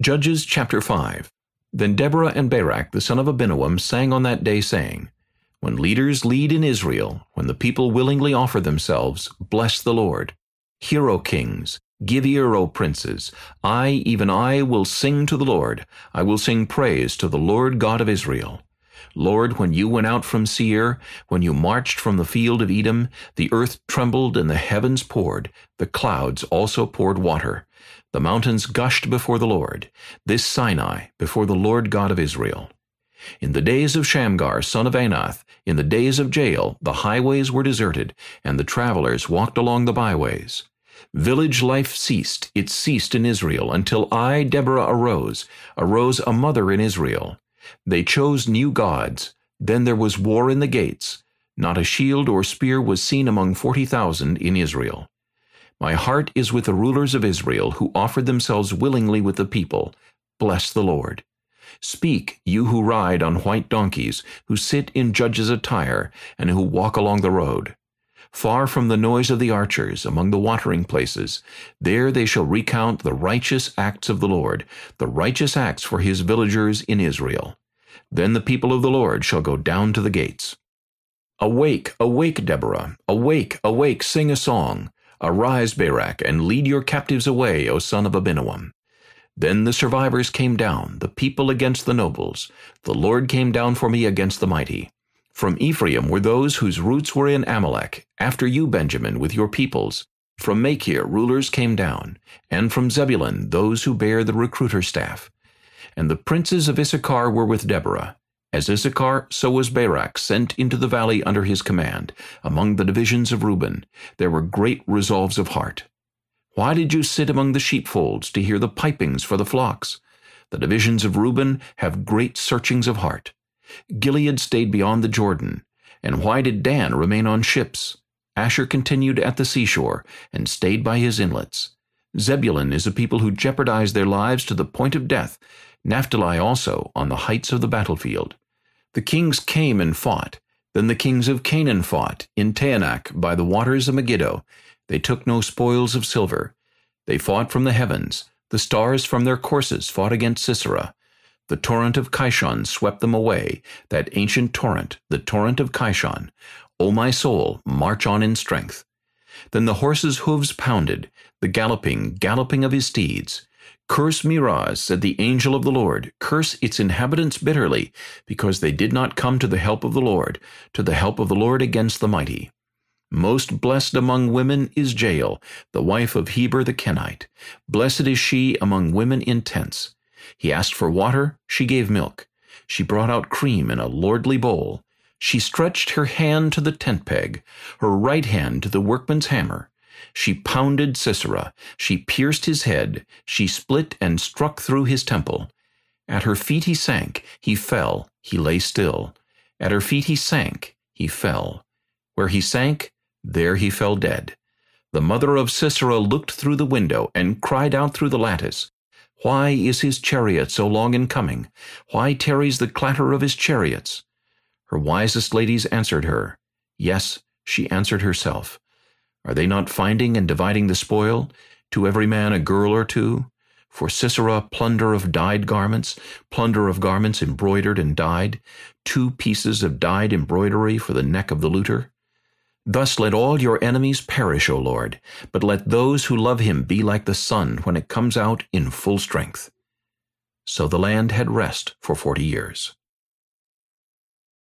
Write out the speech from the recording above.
Judges chapter 5 Then Deborah and Barak the son of Abinoam sang on that day, saying, When leaders lead in Israel, when the people willingly offer themselves, bless the Lord. Hear, O kings, give ear, O princes. I, even I, will sing to the Lord. I will sing praise to the Lord God of Israel. Lord, when you went out from Seir, when you marched from the field of Edom, the earth trembled and the heavens poured, the clouds also poured water. The mountains gushed before the Lord, this Sinai before the Lord God of Israel. In the days of Shamgar, son of Anath, in the days of Jael, the highways were deserted, and the travelers walked along the byways. Village life ceased, it ceased in Israel, until I, Deborah, arose, arose a mother in Israel. They chose new gods. Then there was war in the gates. Not a shield or spear was seen among forty thousand in Israel. My heart is with the rulers of Israel, who offered themselves willingly with the people. Bless the Lord. Speak, you who ride on white donkeys, who sit in judges' attire, and who walk along the road. Far from the noise of the archers, among the watering places, there they shall recount the righteous acts of the Lord, the righteous acts for his villagers in Israel. Then the people of the Lord shall go down to the gates. Awake, awake, Deborah, awake, awake, sing a song. Arise, Barak, and lead your captives away, O son of Abinoam. Then the survivors came down, the people against the nobles. The Lord came down for me against the mighty. From Ephraim were those whose roots were in Amalek, after you, Benjamin, with your peoples. From Machir rulers came down, and from Zebulun those who bear the recruiter staff. And the princes of Issachar were with Deborah. As Issachar, so was Barak sent into the valley under his command. Among the divisions of Reuben, there were great resolves of heart. Why did you sit among the sheepfolds to hear the pipings for the flocks? The divisions of Reuben have great searchings of heart. Gilead stayed beyond the Jordan. And why did Dan remain on ships? Asher continued at the seashore, and stayed by his inlets. Zebulun is a people who jeopardize their lives to the point of death, Naphtali also on the heights of the battlefield. The kings came and fought. Then the kings of Canaan fought, in Taanach by the waters of Megiddo. They took no spoils of silver. They fought from the heavens. The stars from their courses fought against Sisera. The torrent of Kishon swept them away, that ancient torrent, the torrent of Kishon. O my soul, march on in strength. Then the horses' hooves pounded, the galloping, galloping of his steeds. Curse Meroz, said the angel of the Lord, curse its inhabitants bitterly, because they did not come to the help of the Lord, to the help of the Lord against the mighty. Most blessed among women is Jael, the wife of Heber the Kenite. Blessed is she among women in tents. He asked for water, she gave milk. She brought out cream in a lordly bowl. She stretched her hand to the tent peg, her right hand to the workman's hammer. She pounded Sisera. She pierced his head. She split and struck through his temple. At her feet he sank. He fell. He lay still. At her feet he sank. He fell. Where he sank, there he fell dead. The mother of Sisera looked through the window and cried out through the lattice. Why is his chariot so long in coming? Why tarries the clatter of his chariots? Her wisest ladies answered her. Yes, she answered herself. Are they not finding and dividing the spoil? To every man a girl or two? For Sisera plunder of dyed garments, plunder of garments embroidered and dyed, two pieces of dyed embroidery for the neck of the looter? Thus let all your enemies perish, O Lord, but let those who love him be like the sun when it comes out in full strength. So the land had rest for forty years.